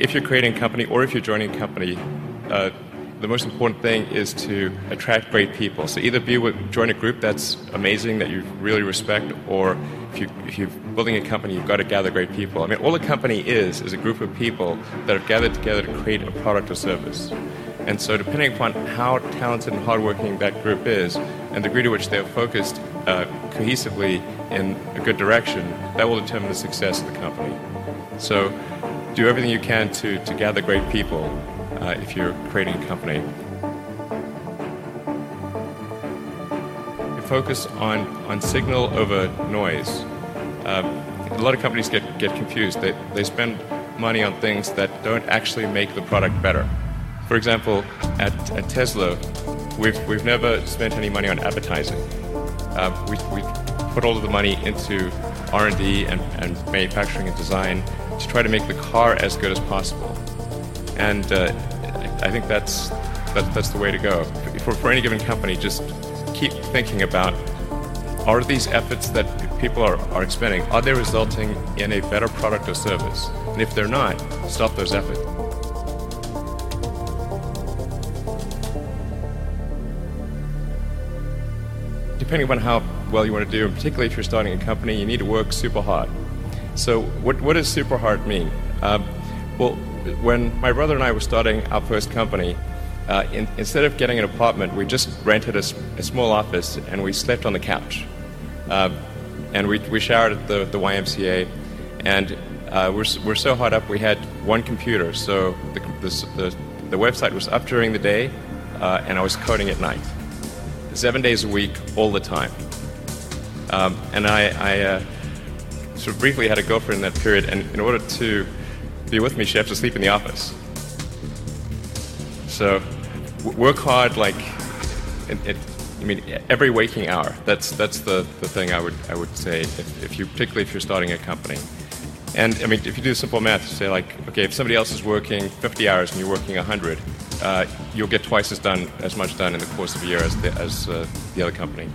if you're creating a company or if you're joining a company, uh, the most important thing is to attract great people. So either be with, join a group that's amazing that you really respect, or if, you, you're building a company, you've got to gather great people. I mean, all a company is is a group of people that have gathered together to create a product or service. And so, depending upon how talented and hardworking that group is, and the degree to which they're focused uh, cohesively in a good direction, that will determine the success of the company. So, do everything you can to, to gather great people uh, if you're creating a company. You focus on, on signal over noise. Uh, a lot of companies get, get confused. They, they spend money on things that don't actually make the product better. For example, at, at Tesla, we've, we've never spent any money on advertising. Uh, we, we put all of the money into R&D and, and manufacturing and design to try to make the car as good as possible. And uh, I think that's, that, that's the way to go. For, for any given company, just keep thinking about are these efforts that people are, are expending, are they resulting in a better product or service? And if they're not, stop those efforts. Depending on how well you want to do, and particularly if you're starting a company, you need to work super hard. So, what, what does super hard mean? Uh, well, when my brother and I were starting our first company, uh, in, instead of getting an apartment, we just rented a, a, small office and we slept on the couch. Uh, and we, we showered at the, the YMCA. And uh, we're, we're so hot up, we had one computer. So the, the, the, the website was up during the day, uh, and I was coding at night. Seven days a week, all the time. Um, and I, I uh, sort of briefly had a girlfriend in that period, and in order to be with me, she has to sleep in the office. So work hard, like, it, it, I mean, every waking hour. That's that's the, the thing I would I would say if, if you particularly if you're starting a company. And I mean, if you do simple math, say like, okay, if somebody else is working 50 hours and you're working 100, uh, you'll get twice as done as much done in the course of a year as the, as uh, the other company.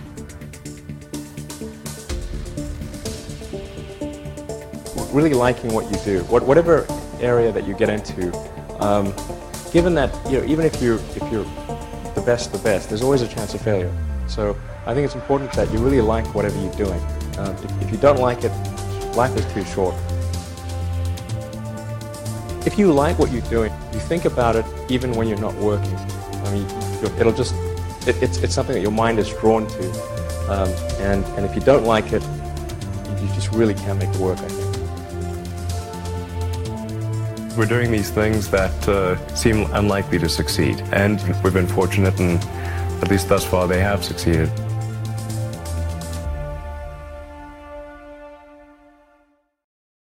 Really liking what you do, what, whatever area that you get into, um, given that you know, even if you're if you're the best, the best, there's always a chance of failure. So I think it's important that you really like whatever you're doing. Um, if, if you don't like it, life is too short. If you like what you're doing, you think about it even when you're not working. I mean, it'll just it, it's it's something that your mind is drawn to, um, and and if you don't like it, you just really can't make it work. I think. We're doing these things that uh, seem unlikely to succeed, and we've been fortunate, and at least thus far, they have succeeded.